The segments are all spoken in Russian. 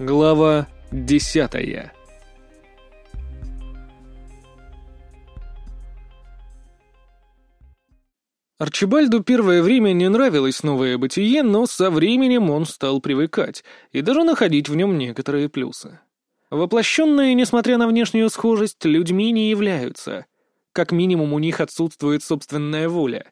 Глава десятая Арчибальду первое время не нравилось новое бытие, но со временем он стал привыкать и даже находить в нем некоторые плюсы. Воплощенные, несмотря на внешнюю схожесть, людьми не являются. Как минимум у них отсутствует собственная воля.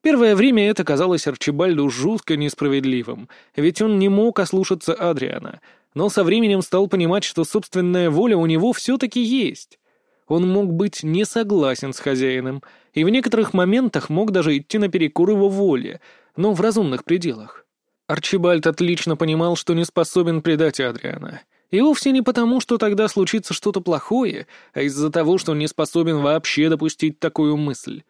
Первое время это казалось Арчибальду жутко несправедливым, ведь он не мог ослушаться Адриана, но со временем стал понимать, что собственная воля у него все-таки есть. Он мог быть не согласен с хозяином, и в некоторых моментах мог даже идти наперекор его воле, но в разумных пределах. Арчибальд отлично понимал, что не способен предать Адриана. И вовсе не потому, что тогда случится что-то плохое, а из-за того, что не способен вообще допустить такую мысль.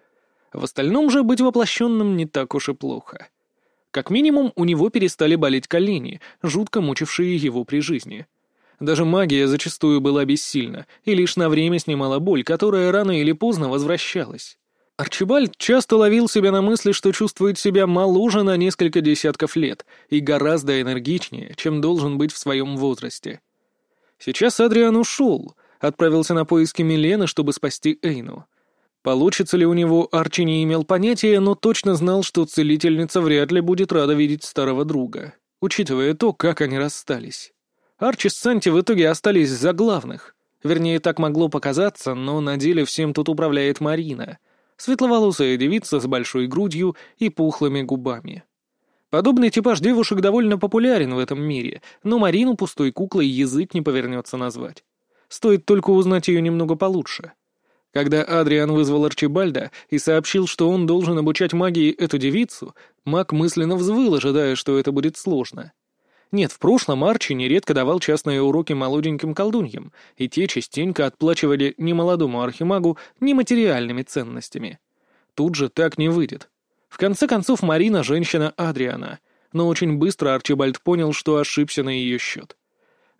В остальном же быть воплощенным не так уж и плохо. Как минимум, у него перестали болеть колени, жутко мучившие его при жизни. Даже магия зачастую была бессильна и лишь на время снимала боль, которая рано или поздно возвращалась. Арчибальд часто ловил себя на мысли, что чувствует себя моложе на несколько десятков лет и гораздо энергичнее, чем должен быть в своем возрасте. Сейчас Адриан ушел, отправился на поиски Милены, чтобы спасти Эйну. Получится ли у него, Арчи не имел понятия, но точно знал, что целительница вряд ли будет рада видеть старого друга, учитывая то, как они расстались. Арчи с Санти в итоге остались за главных. Вернее, так могло показаться, но на деле всем тут управляет Марина. Светловолосая девица с большой грудью и пухлыми губами. Подобный типаж девушек довольно популярен в этом мире, но Марину пустой куклой язык не повернется назвать. Стоит только узнать ее немного получше. Когда Адриан вызвал Арчибальда и сообщил, что он должен обучать магии эту девицу, маг мысленно взвыл, ожидая, что это будет сложно. Нет, в прошлом Арчи нередко давал частные уроки молоденьким колдуньям, и те частенько отплачивали ни молодому архимагу, ни материальными ценностями. Тут же так не выйдет. В конце концов, Марина — женщина Адриана, но очень быстро Арчибальд понял, что ошибся на ее счет.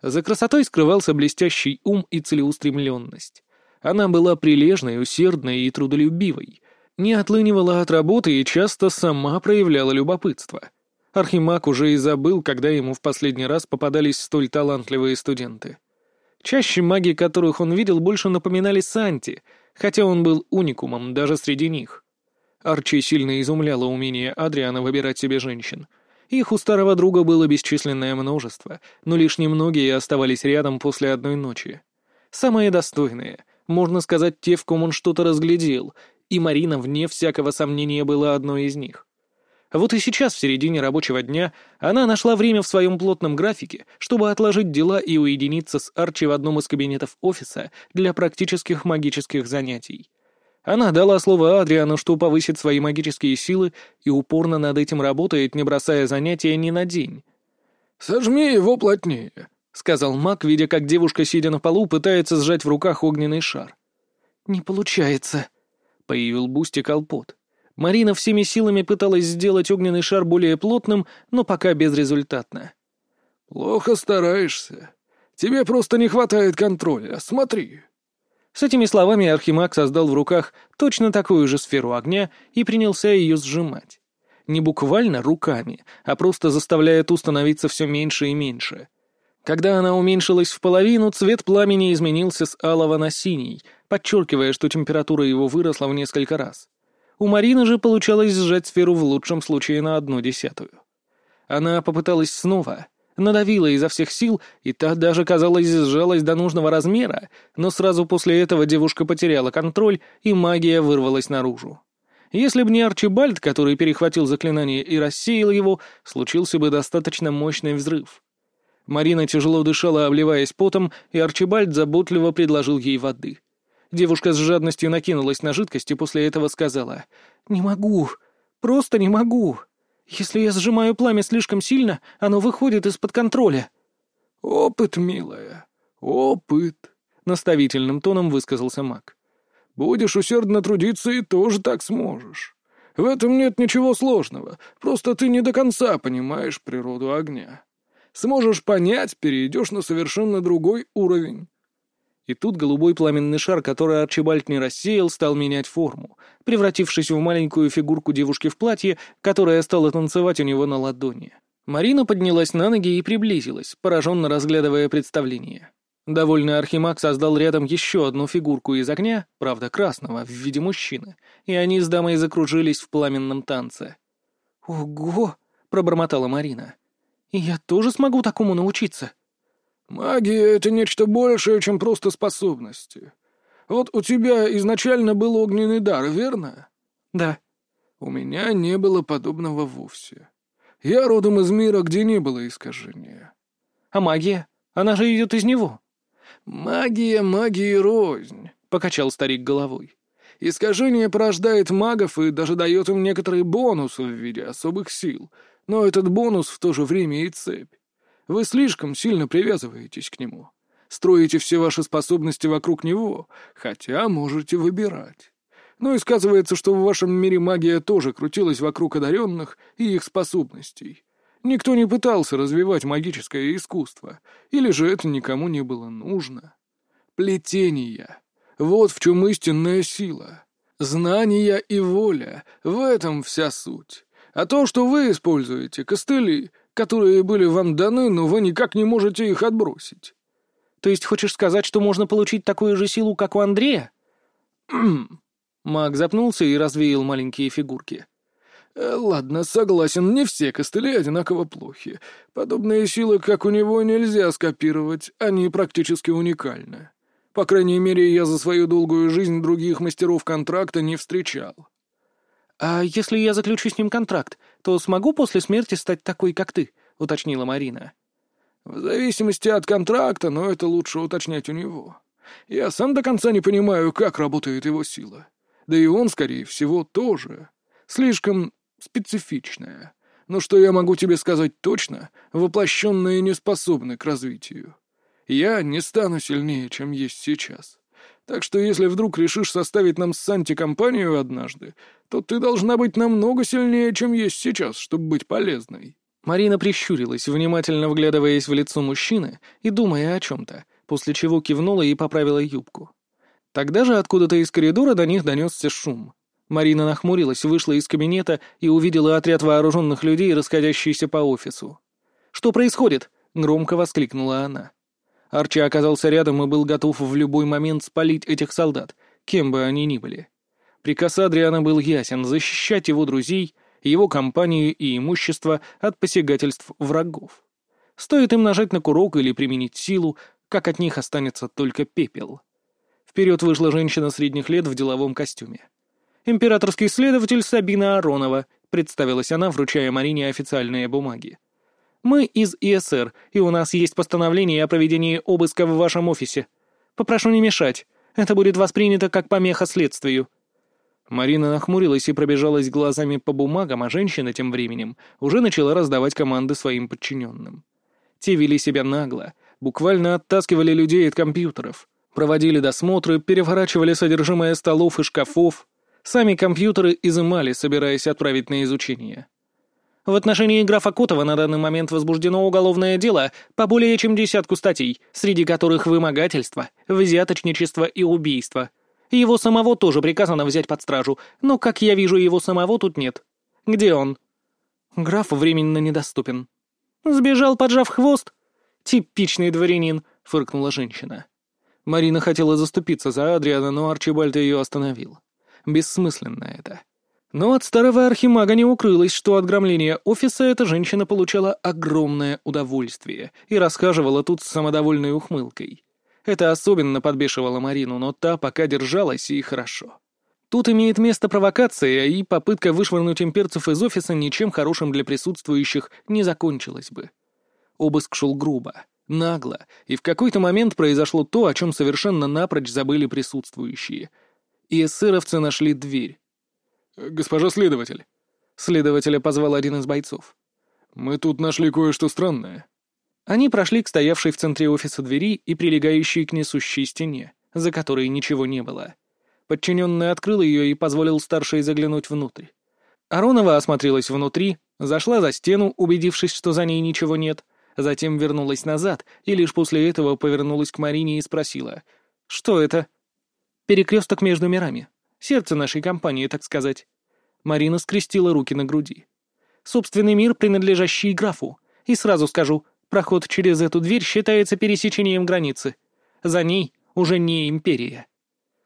За красотой скрывался блестящий ум и целеустремленность. Она была прилежной, усердной и трудолюбивой, не отлынивала от работы и часто сама проявляла любопытство — Архимаг уже и забыл, когда ему в последний раз попадались столь талантливые студенты. Чаще маги, которых он видел, больше напоминали Санти, хотя он был уникумом даже среди них. Арчи сильно изумляло умение Адриана выбирать себе женщин. Их у старого друга было бесчисленное множество, но лишь немногие оставались рядом после одной ночи. Самые достойные, можно сказать, те, в ком он что-то разглядел, и Марина, вне всякого сомнения, была одной из них. Вот и сейчас, в середине рабочего дня, она нашла время в своем плотном графике, чтобы отложить дела и уединиться с Арчи в одном из кабинетов офиса для практических магических занятий. Она дала слово Адриану, что повысит свои магические силы и упорно над этим работает, не бросая занятия ни на день. «Сожми его плотнее», — сказал маг, видя, как девушка, сидя на полу, пытается сжать в руках огненный шар. «Не получается», — появил Бустик Алпот. Марина всеми силами пыталась сделать огненный шар более плотным, но пока безрезультатно. «Плохо стараешься. Тебе просто не хватает контроля. Смотри». С этими словами Архимаг создал в руках точно такую же сферу огня и принялся ее сжимать. Не буквально руками, а просто заставляя ту становиться все меньше и меньше. Когда она уменьшилась в половину, цвет пламени изменился с алого на синий, подчеркивая, что температура его выросла в несколько раз. У Марины же получалось сжать сферу в лучшем случае на одну десятую. Она попыталась снова, надавила изо всех сил, и та даже, казалось, сжалась до нужного размера, но сразу после этого девушка потеряла контроль, и магия вырвалась наружу. Если бы не Арчибальд, который перехватил заклинание и рассеял его, случился бы достаточно мощный взрыв. Марина тяжело дышала, обливаясь потом, и Арчибальд заботливо предложил ей воды. Девушка с жадностью накинулась на жидкость и после этого сказала. «Не могу. Просто не могу. Если я сжимаю пламя слишком сильно, оно выходит из-под контроля». «Опыт, милая, опыт», — наставительным тоном высказался маг. «Будешь усердно трудиться и тоже так сможешь. В этом нет ничего сложного, просто ты не до конца понимаешь природу огня. Сможешь понять, перейдешь на совершенно другой уровень. И тут голубой пламенный шар, который Арчибальд не рассеял, стал менять форму, превратившись в маленькую фигурку девушки в платье, которая стала танцевать у него на ладони. Марина поднялась на ноги и приблизилась, пораженно разглядывая представление. Довольный Архимаг создал рядом еще одну фигурку из огня, правда красного, в виде мужчины, и они с дамой закружились в пламенном танце. «Ого!» — пробормотала Марина. «И я тоже смогу такому научиться?» «Магия — это нечто большее, чем просто способности. Вот у тебя изначально был огненный дар, верно?» «Да». «У меня не было подобного вовсе. Я родом из мира, где не было искажения». «А магия? Она же идет из него». «Магия, магия рознь», — покачал старик головой. «Искажение порождает магов и даже дает им некоторые бонусы в виде особых сил, но этот бонус в то же время и цепь. Вы слишком сильно привязываетесь к нему. Строите все ваши способности вокруг него, хотя можете выбирать. Но и сказывается, что в вашем мире магия тоже крутилась вокруг одаренных и их способностей. Никто не пытался развивать магическое искусство, или же это никому не было нужно. Плетение. Вот в чем истинная сила. Знания и воля — в этом вся суть. А то, что вы используете, костыли, которые были вам даны, но вы никак не можете их отбросить. То есть хочешь сказать, что можно получить такую же силу, как у Андрея? Маг запнулся и развеял маленькие фигурки. Э, «Ладно, согласен, не все костыли одинаково плохи. Подобные силы, как у него, нельзя скопировать, они практически уникальны. По крайней мере, я за свою долгую жизнь других мастеров контракта не встречал». «А если я заключу с ним контракт, то смогу после смерти стать такой, как ты?» — уточнила Марина. «В зависимости от контракта, но это лучше уточнять у него. Я сам до конца не понимаю, как работает его сила. Да и он, скорее всего, тоже. Слишком специфичная. Но что я могу тебе сказать точно, воплощенные не способны к развитию. Я не стану сильнее, чем есть сейчас. Так что если вдруг решишь составить нам с Санти компанию однажды, то ты должна быть намного сильнее, чем есть сейчас, чтобы быть полезной». Марина прищурилась, внимательно вглядываясь в лицо мужчины и думая о чем-то, после чего кивнула и поправила юбку. Тогда же откуда-то из коридора до них донесся шум. Марина нахмурилась, вышла из кабинета и увидела отряд вооруженных людей, расходящийся по офису. «Что происходит?» — громко воскликнула она. Арчи оказался рядом и был готов в любой момент спалить этих солдат, кем бы они ни были. Приказ Адриана был ясен — защищать его друзей, его компанию и имущество от посягательств врагов. Стоит им нажать на курок или применить силу, как от них останется только пепел. Вперед вышла женщина средних лет в деловом костюме императорский следователь Сабина Аронова», — представилась она, вручая Марине официальные бумаги. «Мы из ИСР, и у нас есть постановление о проведении обыска в вашем офисе. Попрошу не мешать. Это будет воспринято как помеха следствию». Марина нахмурилась и пробежалась глазами по бумагам, а женщина тем временем уже начала раздавать команды своим подчиненным. Те вели себя нагло, буквально оттаскивали людей от компьютеров, проводили досмотры, переворачивали содержимое столов и шкафов, Сами компьютеры изымали, собираясь отправить на изучение. В отношении графа Котова на данный момент возбуждено уголовное дело по более чем десятку статей, среди которых вымогательство, взяточничество и убийство. Его самого тоже приказано взять под стражу, но, как я вижу, его самого тут нет. Где он? Граф временно недоступен. Сбежал, поджав хвост? Типичный дворянин, фыркнула женщина. Марина хотела заступиться за Адриана, но Арчибальд ее остановил. Бессмысленно это. Но от старого архимага не укрылось, что от громления офиса эта женщина получала огромное удовольствие и рассказывала тут с самодовольной ухмылкой. Это особенно подбешивало Марину, но та пока держалась и хорошо. Тут имеет место провокация, и попытка вышвырнуть имперцев из офиса ничем хорошим для присутствующих не закончилась бы. Обыск шел грубо, нагло, и в какой-то момент произошло то, о чем совершенно напрочь забыли присутствующие — и эсеровцы нашли дверь. «Госпожа следователь». Следователя позвал один из бойцов. «Мы тут нашли кое-что странное». Они прошли к стоявшей в центре офиса двери и прилегающей к несущей стене, за которой ничего не было. Подчиненный открыл ее и позволил старшей заглянуть внутрь. Аронова осмотрелась внутри, зашла за стену, убедившись, что за ней ничего нет, затем вернулась назад и лишь после этого повернулась к Марине и спросила, «Что это?» Перекресток между мирами. Сердце нашей компании, так сказать. Марина скрестила руки на груди. Собственный мир, принадлежащий графу. И сразу скажу, проход через эту дверь считается пересечением границы. За ней уже не империя.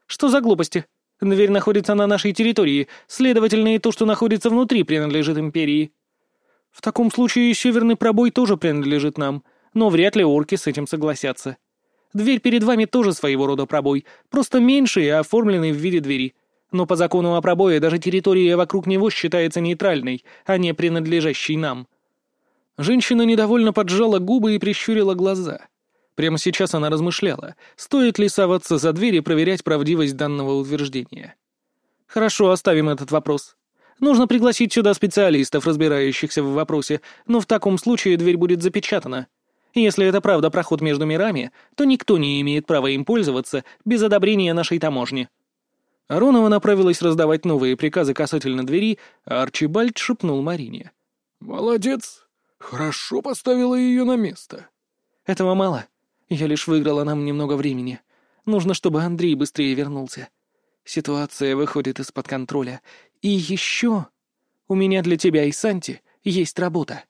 Что за глупости? Дверь находится на нашей территории, следовательно, и то, что находится внутри, принадлежит империи. В таком случае северный пробой тоже принадлежит нам, но вряд ли орки с этим согласятся. Дверь перед вами тоже своего рода пробой, просто меньше и оформленный в виде двери. Но по закону о пробое даже территория вокруг него считается нейтральной, а не принадлежащей нам. Женщина недовольно поджала губы и прищурила глаза. Прямо сейчас она размышляла, стоит ли соваться за дверь и проверять правдивость данного утверждения. «Хорошо, оставим этот вопрос. Нужно пригласить сюда специалистов, разбирающихся в вопросе, но в таком случае дверь будет запечатана. Если это правда проход между мирами, то никто не имеет права им пользоваться без одобрения нашей таможни». Аронова направилась раздавать новые приказы касательно двери, а Арчибальд шепнул Марине. «Молодец! Хорошо поставила ее на место». «Этого мало. Я лишь выиграла нам немного времени. Нужно, чтобы Андрей быстрее вернулся. Ситуация выходит из-под контроля. И еще... У меня для тебя и Санти есть работа».